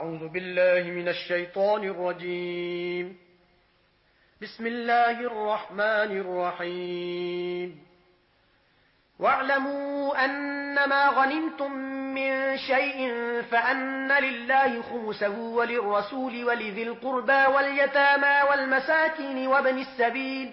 أعوذ بالله من الشيطان الرجيم. بسم الله الرحمن الرحيم. واعلموا أنما غنمتم من شيء فأن لله خمسه وللرسول ولذي القربى واليتامى والمساكين وابن السبيل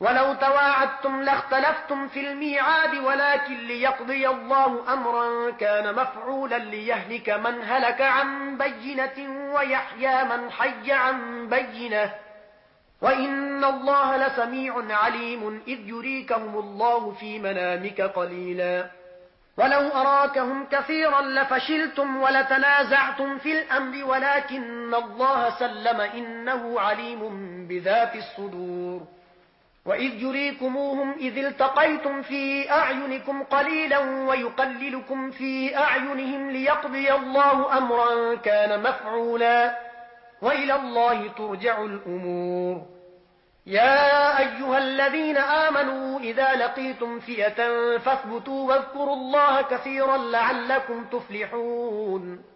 ولو تواعدتم لاختلفتم في الميعاد ولكن ليقضي الله أمرا كان مفعولا ليهلك من هلك عن بينة ويحيى من حي عن بينة. وإن الله لسميع عليم إذ يريكهم الله في منامك قليلا. ولو أراكهم كثيرا لفشلتم ولتنازعتم في الأمر ولكن الله سلم إنه عليم بذات الصدور. وَإِذْ يُرِيكُمُوهُمْ إِذِ الْتَقَيْتُمْ فِي أَعْيُنِكُمْ قَلِيلًا وَيُقَلِّلُكُمْ فِي أَعْيُنِهِمْ لِيَقْضِيَ اللَّهُ أَمْرًا كَانَ مَفْعُولًا وَإِلَى اللَّهِ تُرْجَعُ الْأُمُورُ. يَا أَيُّهَا الَّذِينَ آمَنُوا إِذَا لَقِيتُمْ فِئَةً فَاثْبُتُوا وَاذْكُرُوا اللَّهَ كَثِيرًا لَعَلَّكُمْ تُفْلِحُونَ.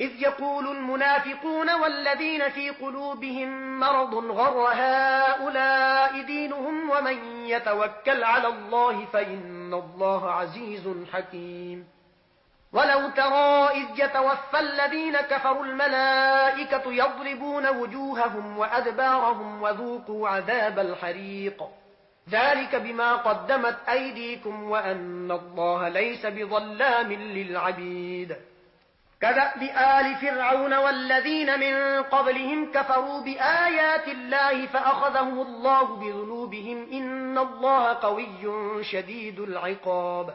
إذ يقول المنافقون والذين في قلوبهم مرض غر هؤلاء دينهم ومن يتوكل على الله فإن الله عزيز حكيم. ولو ترى إذ يتوفى الذين كفروا الملائكة يضربون وجوههم وأدبارهم وذوقوا عذاب الحريق. ذلك بما قدمت أيديكم وأن الله ليس بظلام للعبيد. كذب آل فرعون والذين من قبلهم كفروا بآيات الله فأخذهم الله بذنوبهم إن الله قوي شديد العقاب.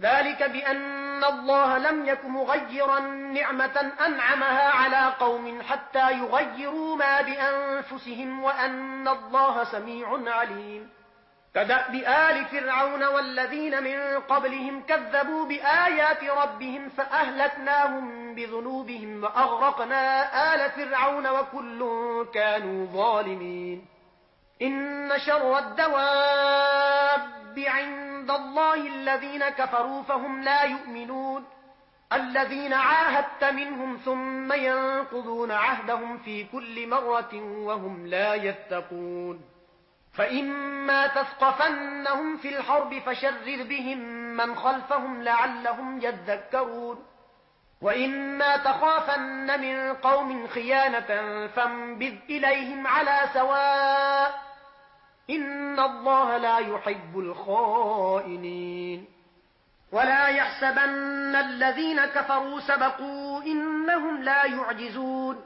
ذلك بأن الله لم يكن مغيرا نعمة أنعمها على قوم حتى يغيروا ما بأنفسهم وأن الله سميع عليم. كدأب آل فرعون والذين من قبلهم كذبوا بآيات ربهم فأهلكناهم بذنوبهم وأغرقنا آل فرعون وكل كانوا ظالمين. إن شر الدواب عند الله الذين كفروا فهم لا يؤمنون. الذين عاهدت منهم ثم ينقضون عهدهم في كل مرة وهم لا يتقون. فإما تثقفنهم في الحرب فشرر بهم من خلفهم لعلهم يذكرون وإما تخافن من قوم خيانة فانبذ إليهم على سواء إن الله لا يحب الخائنين ولا يحسبن الذين كفروا سبقوا إنهم لا يعجزون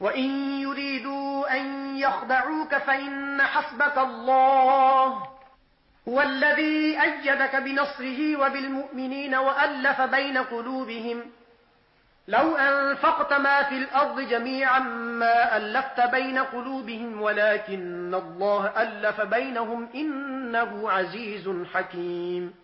وَإِن يُرِيدُوا أَن يَخْدَعُوكَ فَإِنَّ حَسْبَكَ اللَّهُ هُوَ الَّذِي أَيَّدَكَ بِنَصْرِهِ وَبِالْمُؤْمِنِينَ وَأَلَّفَ بَيْنَ قُلُوبِهِمْ لو أنفقت ما في الأرض جميعا ما ألفت بين قلوبهم ولكن الله ألف بينهم إنه عزيز حكيم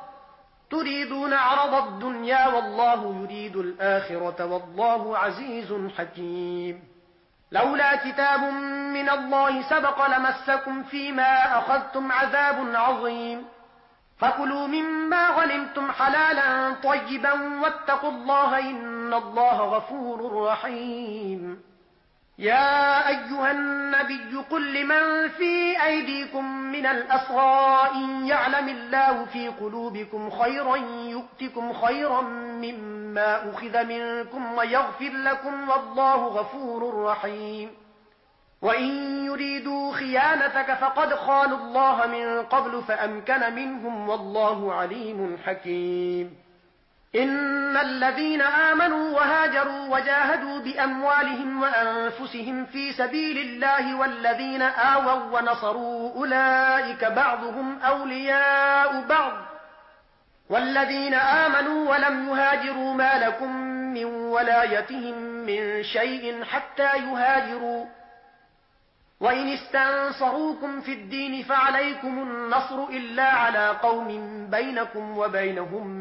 تريدون عرض الدنيا والله يريد الآخرة والله عزيز حكيم. لولا كتاب من الله سبق لمسكم فيما أخذتم عذاب عظيم. فكلوا مما غلمتم حلالا طيبا واتقوا الله إن الله غفور رحيم. يا أيها النبي قل لمن في أيديكم من الأسراء إن يعلم الله في قلوبكم خيرا يؤتكم خيرا مما أخذ منكم ويغفر لكم والله غفور رحيم. وإن يريدوا خيانتك فقد خالوا الله من قبل فأمكن منهم والله عليم حكيم. إن الذين آمنوا وهاجروا وجاهدوا بأموالهم وأنفسهم في سبيل الله والذين آووا ونصروا أولئك بعضهم أولياء بعض والذين آمنوا ولم يهاجروا ما لكم من ولايتهم من شيء حتى يهاجروا وإن استنصروكم في الدين فعليكم النصر إلا على قوم بينكم وبينهم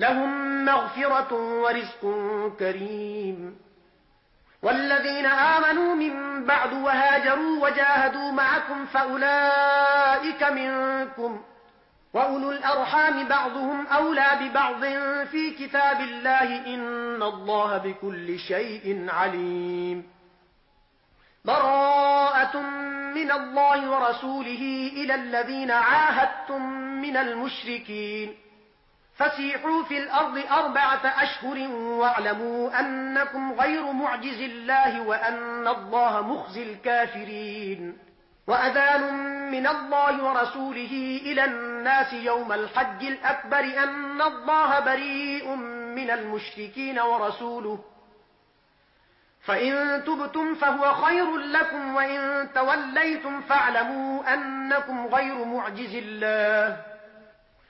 لهم مغفرة ورزق كريم. والذين آمنوا من بعد وهاجروا وجاهدوا معكم فأولئك منكم. وأولو الأرحام بعضهم أولى ببعض في كتاب الله إن الله بكل شيء عليم. براءة من الله ورسوله إلى الذين عاهدتم من المشركين. فسيحوا في الأرض أربعة أشهر واعلموا أنكم غير معجز الله وأن الله مخزي الكافرين. وأذان من الله ورسوله إلى الناس يوم الحج الأكبر أن الله بريء من المشركين ورسوله. فإن تبتم فهو خير لكم وإن توليتم فاعلموا أنكم غير معجز الله.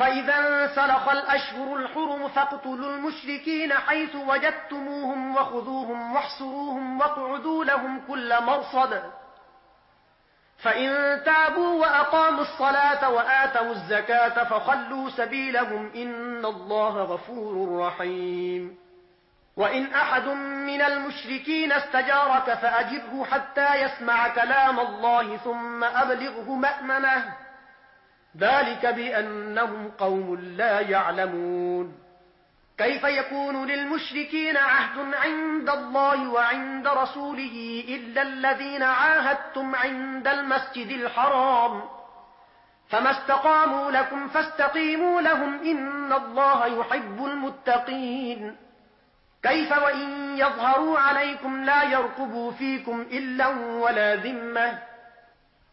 فإذا انسلخ الأشهر الحرم فاقتلوا المشركين حيث وجدتموهم وخذوهم واحصروهم واقعدوا لهم كل مرصد فإن تابوا وأقاموا الصلاة وآتوا الزكاة فخلوا سبيلهم إن الله غفور رحيم. وإن أحد من المشركين استجارك فأجره حتى يسمع كلام الله ثم أبلغه مأمنه ذلك بأنهم قوم لا يعلمون. كيف يكون للمشركين عهد عند الله وعند رسوله إلا الذين عاهدتم عند المسجد الحرام؟ فما استقاموا لكم فاستقيموا لهم إن الله يحب المتقين. كيف وإن يظهروا عليكم لا يرقبوا فيكم إلا ولا ذمة؟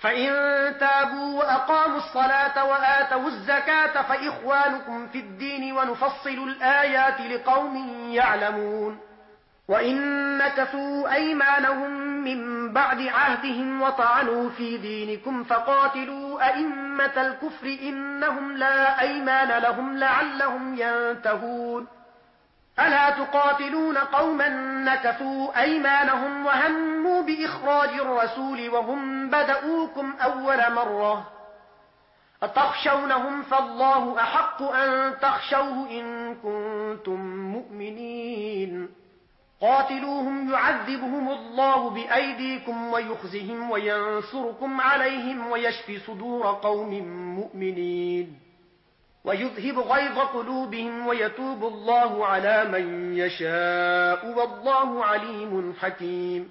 فإن تابوا وأقاموا الصلاة وآتوا الزكاة فإخوانكم في الدين ونفصل الآيات لقوم يعلمون وإن نكثوا أيمانهم من بعد عهدهم وطعنوا في دينكم فقاتلوا أئمة الكفر إنهم لا أيمان لهم لعلهم ينتهون ألا تقاتلون قوما نكثوا أيمانهم وهموا بإخراج الرسول وهم بدأوكم أول مرة. أتخشونهم فالله أحق أن تخشوه إن كنتم مؤمنين. قاتلوهم يعذبهم الله بأيديكم ويخزهم وينصركم عليهم ويشفي صدور قوم مؤمنين. ويذهب غيظ قلوبهم ويتوب الله على من يشاء والله عليم حكيم.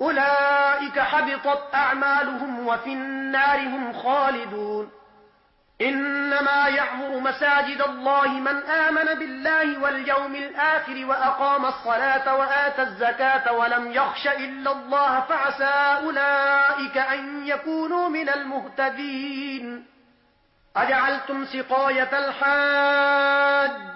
أولئك حبطت أعمالهم وفي النار هم خالدون. إنما يعمر مساجد الله من آمن بالله واليوم الآخر وأقام الصلاة وآت الزكاة ولم يخش إلا الله فعسى أولئك أن يكونوا من المهتدين. أجعلتم سقاية الحاج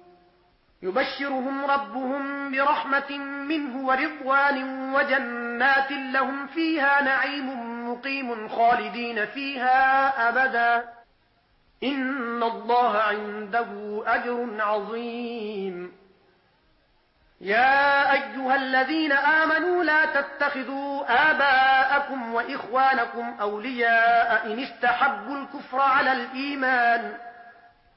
يبشرهم ربهم برحمة منه ورضوان وجنات لهم فيها نعيم مقيم خالدين فيها أبدا. إن الله عنده أجر عظيم. يا أيها الذين آمنوا لا تتخذوا آباءكم وإخوانكم أولياء إن استحبوا الكفر على الإيمان.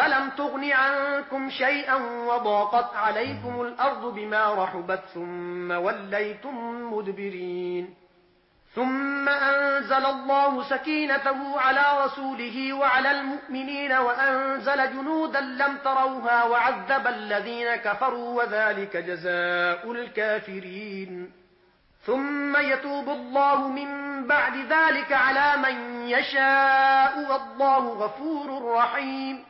فلم تغن عنكم شيئا وضاقت عليكم الأرض بما رحبت ثم وليتم مدبرين ثم أنزل الله سكينته على رسوله وعلى المؤمنين وأنزل جنودا لم تروها وعذب الذين كفروا وذلك جزاء الكافرين ثم يتوب الله من بعد ذلك على من يشاء والله غفور رحيم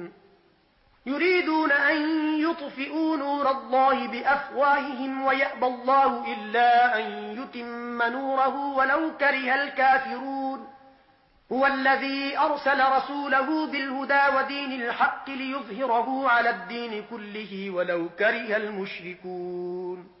يريدون أن يطفئوا نور الله بأفواههم ويأبى الله إلا أن يتم نوره ولو كره الكافرون. هو الذي أرسل رسوله بالهدى ودين الحق ليظهره على الدين كله ولو كره المشركون.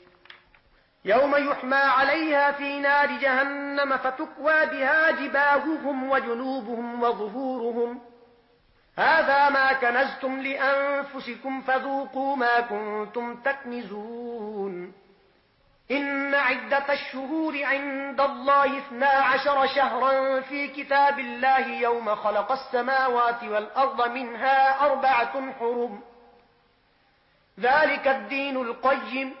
يوم يحمى عليها في نار جهنم فتكوى بها جباههم وجنوبهم وظهورهم. هذا ما كنزتم لأنفسكم فذوقوا ما كنتم تكنزون. إن عدة الشهور عند الله اثنا عشر شهرا في كتاب الله يوم خلق السماوات والأرض منها أربعة حرم. ذلك الدين القيم.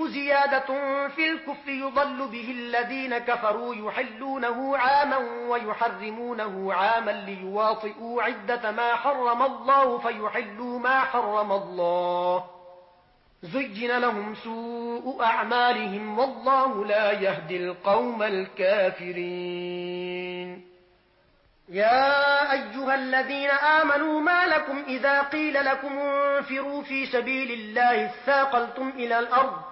زيادة في الكفر يضل به الذين كفروا يحلونه عاما ويحرمونه عاما ليواطئوا عدة ما حرم الله فيحلوا ما حرم الله. زجن لهم سوء أعمالهم والله لا يهدي القوم الكافرين. يا أيها الذين آمنوا ما لكم إذا قيل لكم انفروا في سبيل الله ثاقلتم إلى الأرض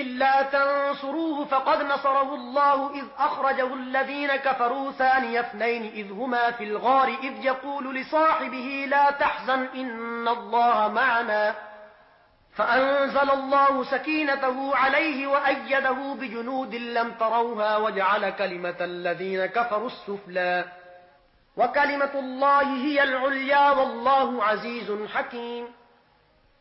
إلا تنصروه فقد نصره الله إذ أخرجه الذين كفروا ثاني اثنين إذ هما في الغار إذ يقول لصاحبه لا تحزن إن الله معنا. فأنزل الله سكينته عليه وأيده بجنود لم تروها وجعل كلمة الذين كفروا السفلا وكلمة الله هي العليا والله عزيز حكيم.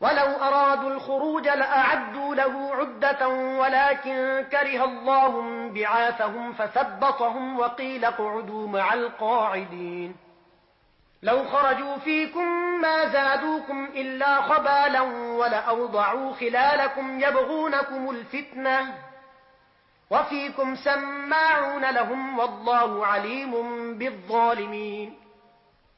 ولو أرادوا الخروج لأعدوا له عدة ولكن كره الله بعاثهم فثبطهم وقيل قعدوا مع القاعدين. لو خرجوا فيكم ما زادوكم إلا خبالا ولأوضعوا خلالكم يبغونكم الفتنة وفيكم سماعون لهم والله عليم بالظالمين.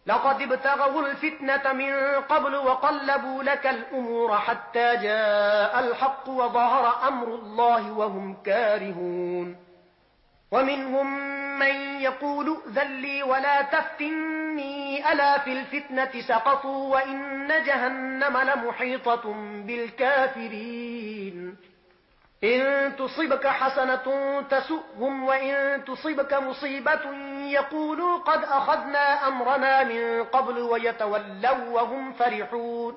لقد ابتغوا الفتنة من قبل وقلبوا لك الأمور حتى جاء الحق وظهر أمر الله وهم كارهون. ومنهم من يقول ذلي ولا تفتني ألا في الفتنة سقطوا وإن جهنم لمحيطة بالكافرين. إن تصبك حسنة تسؤهم وإن تصبك مصيبة يقولوا قد أخذنا أمرنا من قبل ويتولوا وهم فرحون.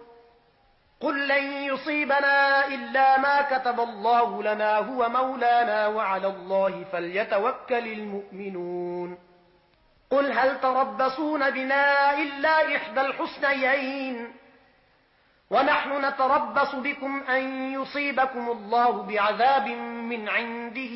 قل لن يصيبنا إلا ما كتب الله لنا هو مولانا وعلى الله فليتوكل المؤمنون. قل هل تربصون بنا إلا إحدى الحسنيين؟ ونحن نتربص بكم أن يصيبكم الله بعذاب من عنده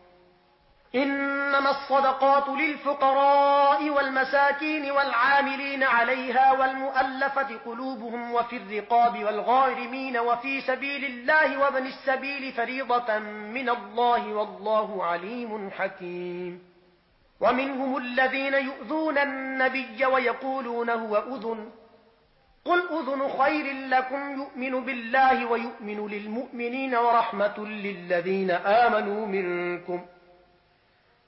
إنما الصدقات للفقراء والمساكين والعاملين عليها والمؤلفة قلوبهم وفي الرقاب والغارمين وفي سبيل الله وابن السبيل فريضة من الله والله عليم حكيم. ومنهم الذين يؤذون النبي ويقولون هو أذن. قل أذن خير لكم يؤمن بالله ويؤمن للمؤمنين ورحمة للذين آمنوا منكم.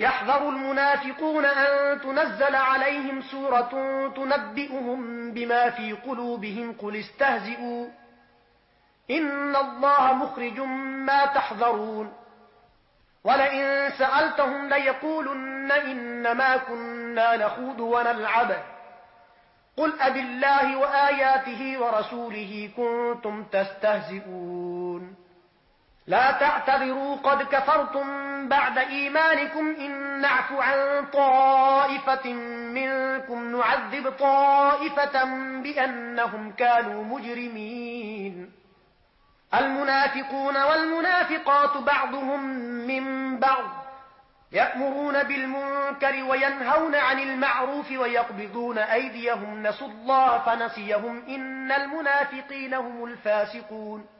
يحذر المنافقون أن تنزل عليهم سورة تنبئهم بما في قلوبهم. قل استهزئوا. إن الله مخرج ما تحذرون. ولئن سألتهم ليقولن إنما كنا نخوض ونلعب. قل أب الله وآياته ورسوله كنتم تستهزئون. لا تعتذروا قد كفرتم بعد إيمانكم إن نعف عن طائفة منكم نعذب طائفة بأنهم كانوا مجرمين. المنافقون والمنافقات بعضهم من بعض يأمرون بالمنكر وينهون عن المعروف ويقبضون أيديهم نسوا الله فنسيهم إن المنافقين هم الفاسقون.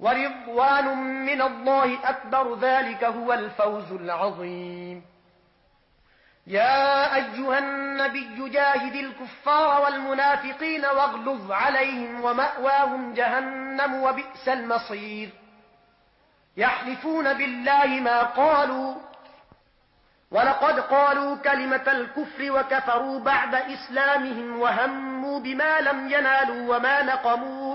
ورضوان من الله أكبر ذلك هو الفوز العظيم. يا أيها النبي جاهد الكفار والمنافقين واغلظ عليهم ومأواهم جهنم وبئس المصير. يحلفون بالله ما قالوا ولقد قالوا كلمة الكفر وكفروا بعد إسلامهم وهموا بما لم ينالوا وما نقموا.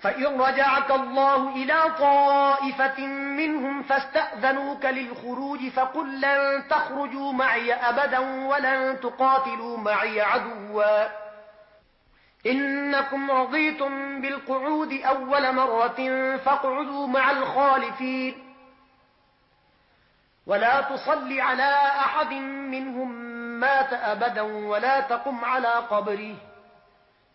فإن رجعك الله إلى طائفة منهم فاستأذنوك للخروج فقل لن تخرجوا معي أبدا ولن تقاتلوا معي عدوا إنكم رضيتم بالقعود أول مرة فاقعدوا مع الخالفين ولا تصل على أحد منهم مات أبدا ولا تقم على قبره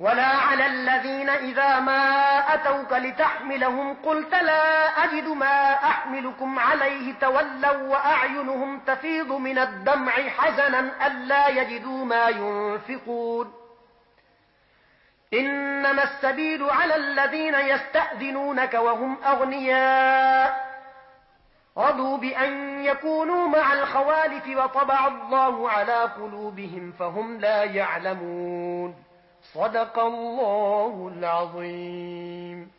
ولا على الذين إذا ما أتوك لتحملهم قلت لا أجد ما أحملكم عليه تولوا وأعينهم تفيض من الدمع حزنا ألا يجدوا ما ينفقون. إنما السبيل على الذين يستأذنونك وهم أغنياء. رضوا بأن يكونوا مع الخوالف وطبع الله على قلوبهم فهم لا يعلمون. صدق الله العظيم.